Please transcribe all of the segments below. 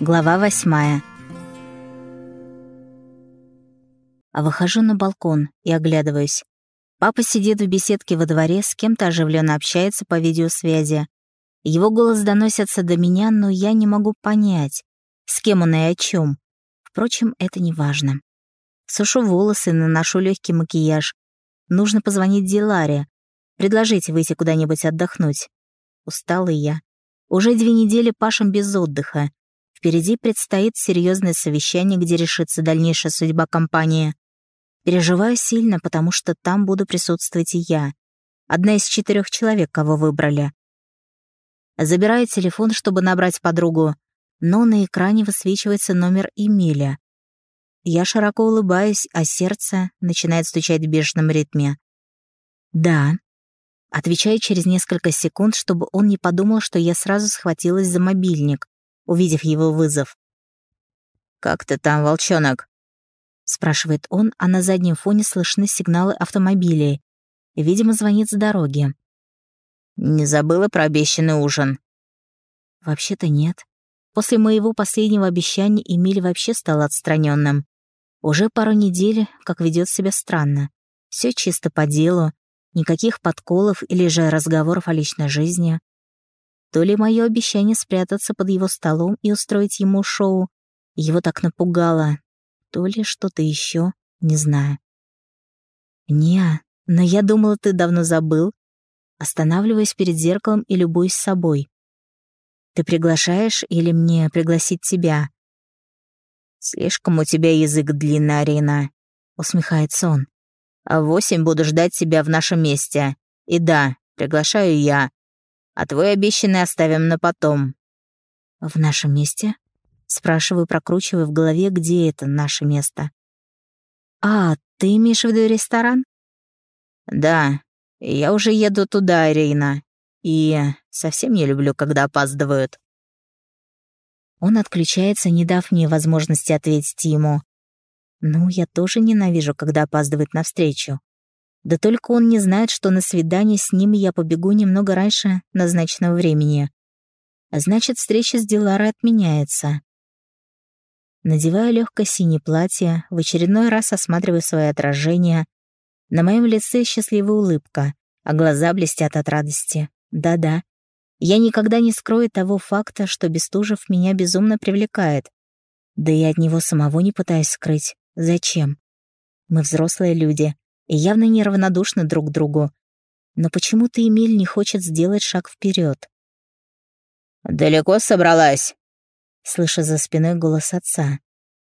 Глава восьмая. А выхожу на балкон и оглядываюсь. Папа сидит в беседке во дворе, с кем-то оживленно общается по видеосвязи. Его голос доносится до меня, но я не могу понять, с кем он и о чем. Впрочем, это не важно. Сушу волосы, наношу легкий макияж. Нужно позвонить Диларе, предложить выйти куда-нибудь отдохнуть. Усталый я. Уже две недели пашем без отдыха. Впереди предстоит серьезное совещание, где решится дальнейшая судьба компании. Переживаю сильно, потому что там буду присутствовать и я. Одна из четырех человек, кого выбрали. Забираю телефон, чтобы набрать подругу, но на экране высвечивается номер Эмиля. Я широко улыбаюсь, а сердце начинает стучать в бешеном ритме. «Да», Отвечаю через несколько секунд, чтобы он не подумал, что я сразу схватилась за мобильник, увидев его вызов. «Как ты там, волчонок?» — спрашивает он, а на заднем фоне слышны сигналы автомобилей. Видимо, звонит с дороги. «Не забыла про обещанный ужин?» «Вообще-то нет. После моего последнего обещания Эмиль вообще стал отстраненным. Уже пару недель, как ведет себя странно. Все чисто по делу, Никаких подколов или же разговоров о личной жизни. То ли мое обещание спрятаться под его столом и устроить ему шоу его так напугало, то ли что-то еще, не знаю. «Не, но я думала, ты давно забыл». Останавливаясь перед зеркалом и любуюсь собой. «Ты приглашаешь или мне пригласить тебя?» «Слишком у тебя язык длинный, Арина», — усмехается он. А восемь буду ждать тебя в нашем месте. И да, приглашаю я. А твой обещанный оставим на потом». «В нашем месте?» Спрашиваю, прокручивая в голове, где это наше место. «А, ты имеешь в виду ресторан?» «Да, я уже еду туда, Ирина. И совсем не люблю, когда опаздывают». Он отключается, не дав мне возможности ответить ему. Ну, я тоже ненавижу, когда опаздывает на встречу. Да только он не знает, что на свидание с ним я побегу немного раньше назначенного времени. А значит, встреча с Диларой отменяется. Надеваю легкое синее платье, в очередной раз осматриваю свое отражение. На моем лице счастливая улыбка, а глаза блестят от радости. Да-да. Я никогда не скрою того факта, что Бестужев меня безумно привлекает. Да и от него самого не пытаюсь скрыть. Зачем? Мы взрослые люди и явно неравнодушны друг к другу. Но почему-то Эмиль не хочет сделать шаг вперед. «Далеко собралась?» Слыша за спиной голос отца.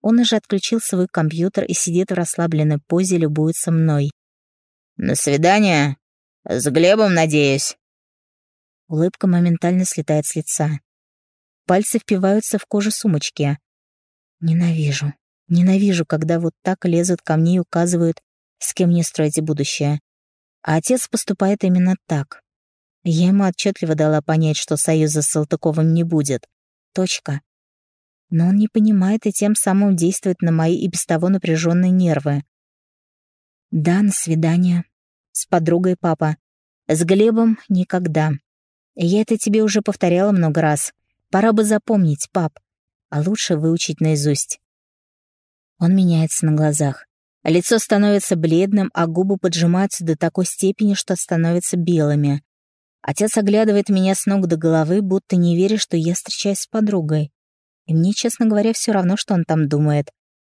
Он уже отключил свой компьютер и сидит в расслабленной позе, любуется мной. «На свидание? С Глебом, надеюсь?» Улыбка моментально слетает с лица. Пальцы впиваются в кожу сумочки. Ненавижу. Ненавижу, когда вот так лезут ко мне и указывают, с кем мне строить будущее. А отец поступает именно так. Я ему отчетливо дала понять, что союза с Салтыковым не будет. Точка. Но он не понимает и тем самым действует на мои и без того напряженные нервы. Да, на свидание. С подругой папа. С Глебом никогда. Я это тебе уже повторяла много раз. Пора бы запомнить, пап. А лучше выучить наизусть. Он меняется на глазах. Лицо становится бледным, а губы поджимаются до такой степени, что становятся белыми. Отец оглядывает меня с ног до головы, будто не веря, что я встречаюсь с подругой. И мне, честно говоря, все равно, что он там думает.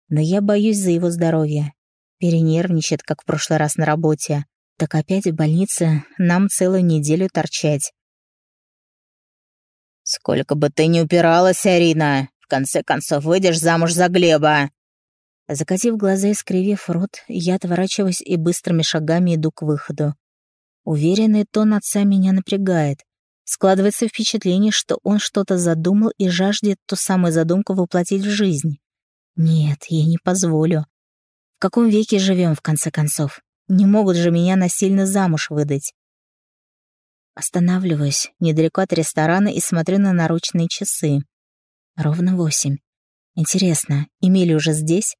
Но я боюсь за его здоровье. Перенервничает, как в прошлый раз на работе. Так опять в больнице нам целую неделю торчать. «Сколько бы ты ни упиралась, Арина, в конце концов выйдешь замуж за Глеба!» Закатив глаза и скривив рот, я отворачиваюсь и быстрыми шагами иду к выходу. Уверенный тон отца меня напрягает. Складывается впечатление, что он что-то задумал и жаждет ту самую задумку воплотить в жизнь. Нет, я не позволю. В каком веке живем, в конце концов? Не могут же меня насильно замуж выдать. Останавливаюсь недалеко от ресторана и смотрю на наручные часы. Ровно восемь. Интересно, Эмили уже здесь?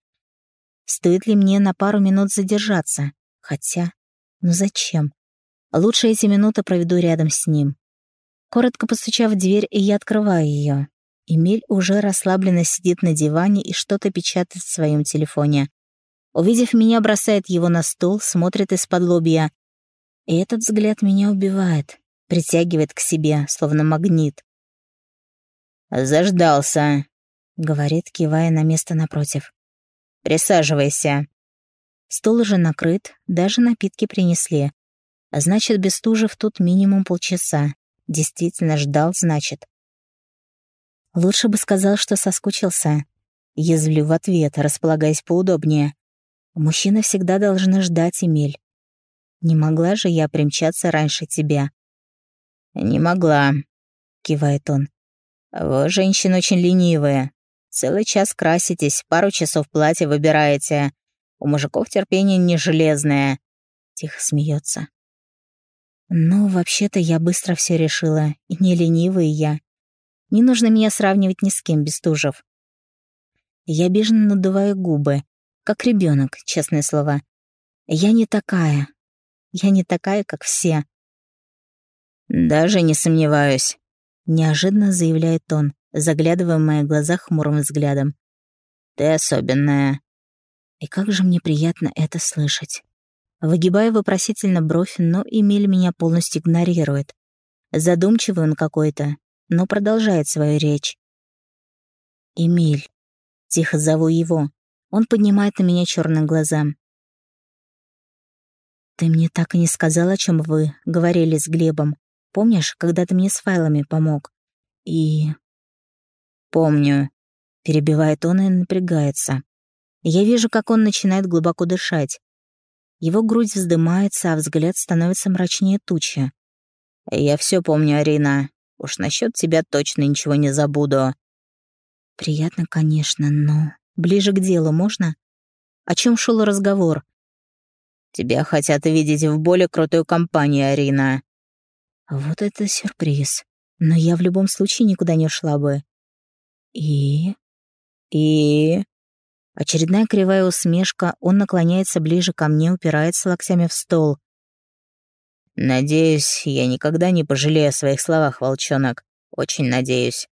Стоит ли мне на пару минут задержаться? Хотя, ну зачем? Лучше эти минуты проведу рядом с ним. Коротко постучав в дверь, я открываю ее. Эмиль уже расслабленно сидит на диване и что-то печатает в своем телефоне. Увидев меня, бросает его на стол, смотрит из-под лобья. И этот взгляд меня убивает, притягивает к себе, словно магнит. «Заждался», — говорит, кивая на место напротив. «Присаживайся». Стол уже накрыт, даже напитки принесли. А значит, Бестужев тут минимум полчаса. Действительно ждал, значит. Лучше бы сказал, что соскучился. Язвлю в ответ, располагаясь поудобнее. Мужчина всегда должны ждать, Эмиль. Не могла же я примчаться раньше тебя. «Не могла», — кивает он. «Вы, женщины, очень ленивые. Целый час краситесь, пару часов платье выбираете. У мужиков терпение не железное». Тихо смеется. «Ну, вообще-то я быстро все решила, и не ленивый я. Не нужно меня сравнивать ни с кем, Бестужев. Я обиженно надуваю губы, как ребенок, честное слово. Я не такая. Я не такая, как все. Даже не сомневаюсь, неожиданно заявляет он, заглядывая в мои глаза хмурым взглядом. Ты особенная. И как же мне приятно это слышать. Выгибаю вопросительно бровь, но Эмиль меня полностью игнорирует. Задумчивый он какой-то, но продолжает свою речь. «Эмиль», — тихо зову его, он поднимает на меня черные глаза. «Ты мне так и не сказал, о чем вы говорили с Глебом. Помнишь, когда ты мне с файлами помог? И...» «Помню», — перебивает он и напрягается. Я вижу, как он начинает глубоко дышать. Его грудь вздымается, а взгляд становится мрачнее тучи. «Я все помню, Арина. Уж насчет тебя точно ничего не забуду». «Приятно, конечно, но ближе к делу можно? О чем шел разговор?» «Тебя хотят видеть в более крутой компании, Арина». «Вот это сюрприз. Но я в любом случае никуда не ушла бы». «И?» «И?» Очередная кривая усмешка, он наклоняется ближе ко мне, упирается локтями в стол. «Надеюсь, я никогда не пожалею о своих словах, волчонок. Очень надеюсь.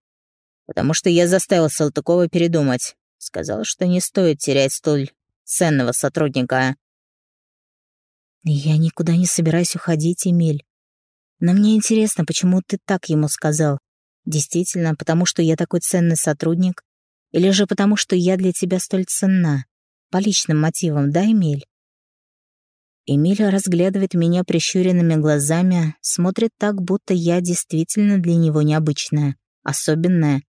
Потому что я заставил Салтыкова передумать. Сказал, что не стоит терять столь ценного сотрудника». «Я никуда не собираюсь уходить, Эмиль. Но мне интересно, почему ты так ему сказал? Действительно, потому что я такой ценный сотрудник? Или же потому, что я для тебя столь ценна? По личным мотивам, да, Эмиль?» Эмиль разглядывает меня прищуренными глазами, смотрит так, будто я действительно для него необычная, особенная,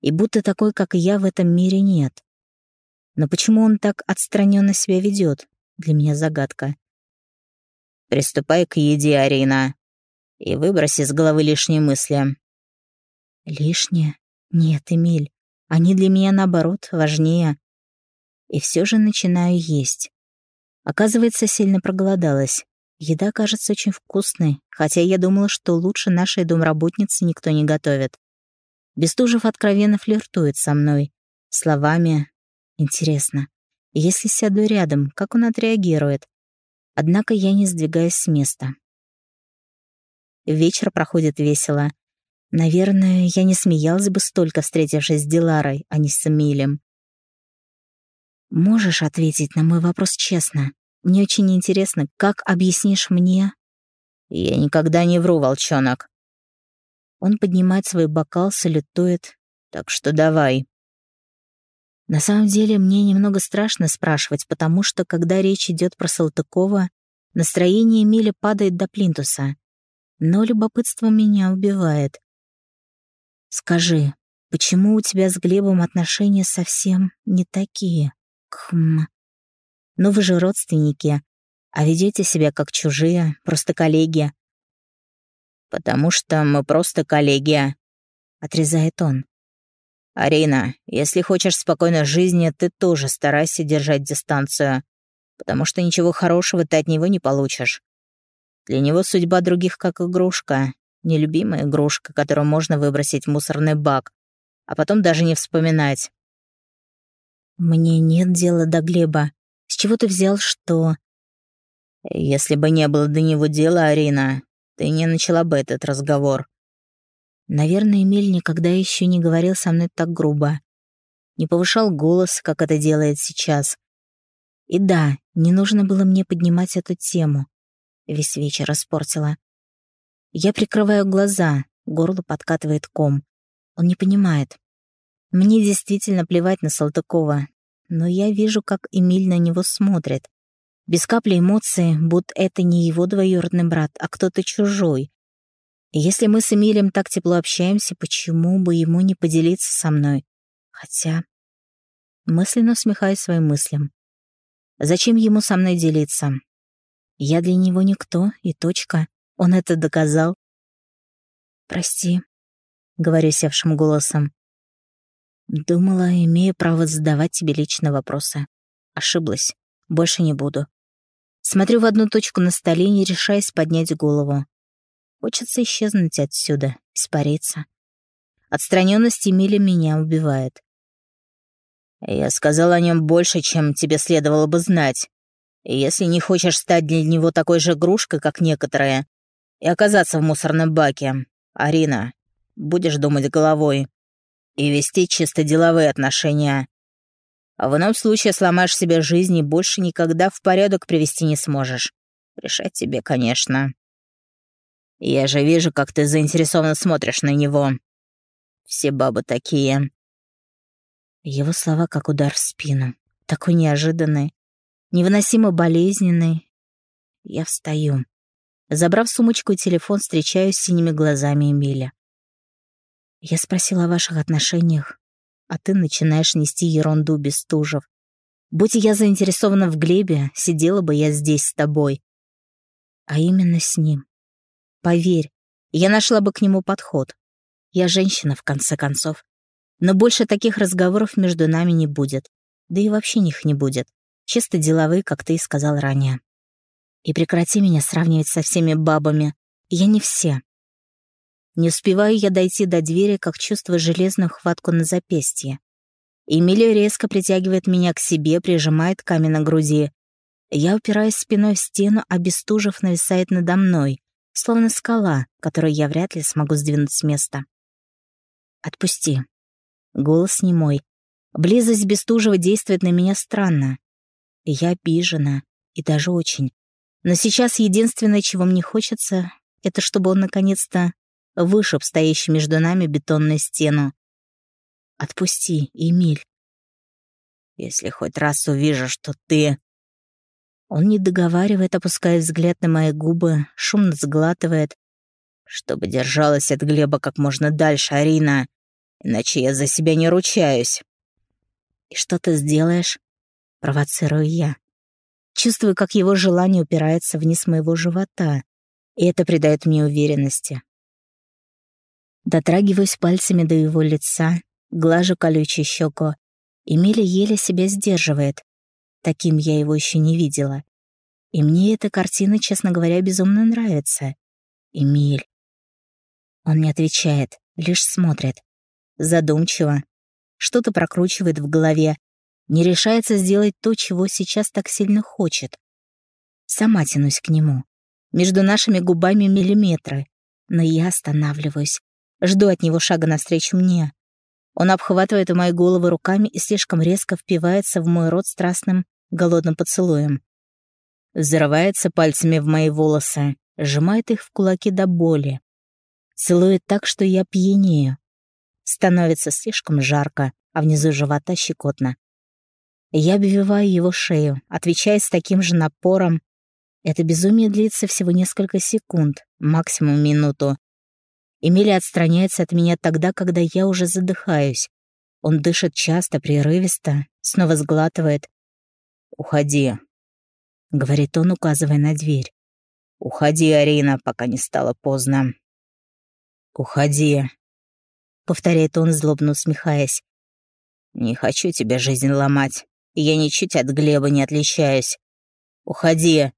и будто такой, как я, в этом мире нет. Но почему он так отстраненно себя ведет? Для меня загадка. «Приступай к еде, Арина, и выброси из головы лишние мысли». «Лишние? Нет, Эмиль, они для меня, наоборот, важнее. И все же начинаю есть. Оказывается, сильно проголодалась. Еда кажется очень вкусной, хотя я думала, что лучше нашей домработницы никто не готовит. Бестужев откровенно флиртует со мной. Словами «Интересно, если сяду рядом, как он отреагирует?» Однако я не сдвигаюсь с места. Вечер проходит весело. Наверное, я не смеялась бы столько, встретившись с Диларой, а не с Эмилем. Можешь ответить на мой вопрос честно? Мне очень интересно, как объяснишь мне? Я никогда не вру, волчонок. Он поднимает свой бокал, салютует. Так что давай. На самом деле, мне немного страшно спрашивать, потому что, когда речь идет про Салтыкова, настроение Эмиля падает до плинтуса. Но любопытство меня убивает. Скажи, почему у тебя с Глебом отношения совсем не такие? Хм. Ну вы же родственники, а ведете себя как чужие, просто коллеги. Потому что мы просто коллеги, отрезает он. Арина, если хочешь спокойной жизни, ты тоже старайся держать дистанцию, потому что ничего хорошего ты от него не получишь. Для него судьба других как игрушка, нелюбимая игрушка, которую можно выбросить в мусорный бак, а потом даже не вспоминать. «Мне нет дела до Глеба. С чего ты взял, что...» «Если бы не было до него дела, Арина, ты не начала бы этот разговор». Наверное, Эмиль никогда еще не говорил со мной так грубо. Не повышал голос, как это делает сейчас. И да, не нужно было мне поднимать эту тему. Весь вечер испортила. Я прикрываю глаза, горло подкатывает ком. Он не понимает. Мне действительно плевать на Салтыкова, но я вижу, как Эмиль на него смотрит. Без капли эмоций, будто это не его двоюродный брат, а кто-то чужой. Если мы с Эмилем так тепло общаемся, почему бы ему не поделиться со мной? Хотя... Мысленно усмехаюсь своим мыслям. Зачем ему со мной делиться? Я для него никто, и точка. Он это доказал. «Прости», — говорю севшим голосом. Думала, имею право задавать тебе личные вопросы. Ошиблась. Больше не буду. Смотрю в одну точку на столе, не решаясь поднять голову. Хочется исчезнуть отсюда, испариться. Отстраненность Эмиля меня убивает. Я сказал о нем больше, чем тебе следовало бы знать. Если не хочешь стать для него такой же игрушкой, как некоторые, и оказаться в мусорном баке, Арина, будешь думать головой и вести чисто деловые отношения. А в ином случае сломаешь себе жизнь и больше никогда в порядок привести не сможешь. Решать тебе, конечно. Я же вижу, как ты заинтересованно смотришь на него. Все бабы такие. Его слова как удар в спину. Такой неожиданный, невыносимо болезненный. Я встаю. Забрав сумочку и телефон, встречаюсь с синими глазами Эмиля. Я спросила о ваших отношениях, а ты начинаешь нести ерунду, Бестужев. Будь я заинтересована в Глебе, сидела бы я здесь с тобой. А именно с ним. Поверь, я нашла бы к нему подход. Я женщина, в конце концов. Но больше таких разговоров между нами не будет. Да и вообще них не будет. Чисто деловые, как ты и сказал ранее. И прекрати меня сравнивать со всеми бабами. Я не все. Не успеваю я дойти до двери, как чувствую железную хватку на запястье. Эмилия резко притягивает меня к себе, прижимает камень на груди. Я упираюсь спиной в стену, а Бестужев нависает надо мной, словно скала, которую я вряд ли смогу сдвинуть с места. «Отпусти», Голос не мой. Близость Бестужева действует на меня странно. Я обижена, и даже очень. Но сейчас единственное, чего мне хочется, это чтобы он наконец-то вышиб стоящую между нами бетонную стену. Отпусти, Эмиль. Если хоть раз увижу, что ты... Он не договаривает, опуская взгляд на мои губы, шумно сглатывает. Чтобы держалась от Глеба как можно дальше, Арина. Иначе я за себя не ручаюсь. И что ты сделаешь? Провоцирую я. Чувствую, как его желание упирается вниз моего живота, и это придает мне уверенности. Дотрагиваюсь пальцами до его лица, глажу колючую щеку. Эмиля еле себя сдерживает. Таким я его еще не видела. И мне эта картина, честно говоря, безумно нравится. Эмиль. Он не отвечает, лишь смотрит задумчиво. Что-то прокручивает в голове. Не решается сделать то, чего сейчас так сильно хочет. Сама тянусь к нему. Между нашими губами миллиметры. Но я останавливаюсь. Жду от него шага навстречу мне. Он обхватывает мои головы руками и слишком резко впивается в мой рот страстным, голодным поцелуем. Взрывается пальцами в мои волосы, сжимает их в кулаки до боли. Целует так, что я пьянею. Становится слишком жарко, а внизу живота щекотно. Я обвиваю его шею, отвечая с таким же напором. Это безумие длится всего несколько секунд, максимум минуту. Эмилия отстраняется от меня тогда, когда я уже задыхаюсь. Он дышит часто, прерывисто, снова сглатывает. «Уходи», — говорит он, указывая на дверь. «Уходи, Арина, пока не стало поздно». «Уходи», повторяет он, злобно усмехаясь. «Не хочу тебе жизнь ломать. Я ничуть от Глеба не отличаюсь. Уходи!»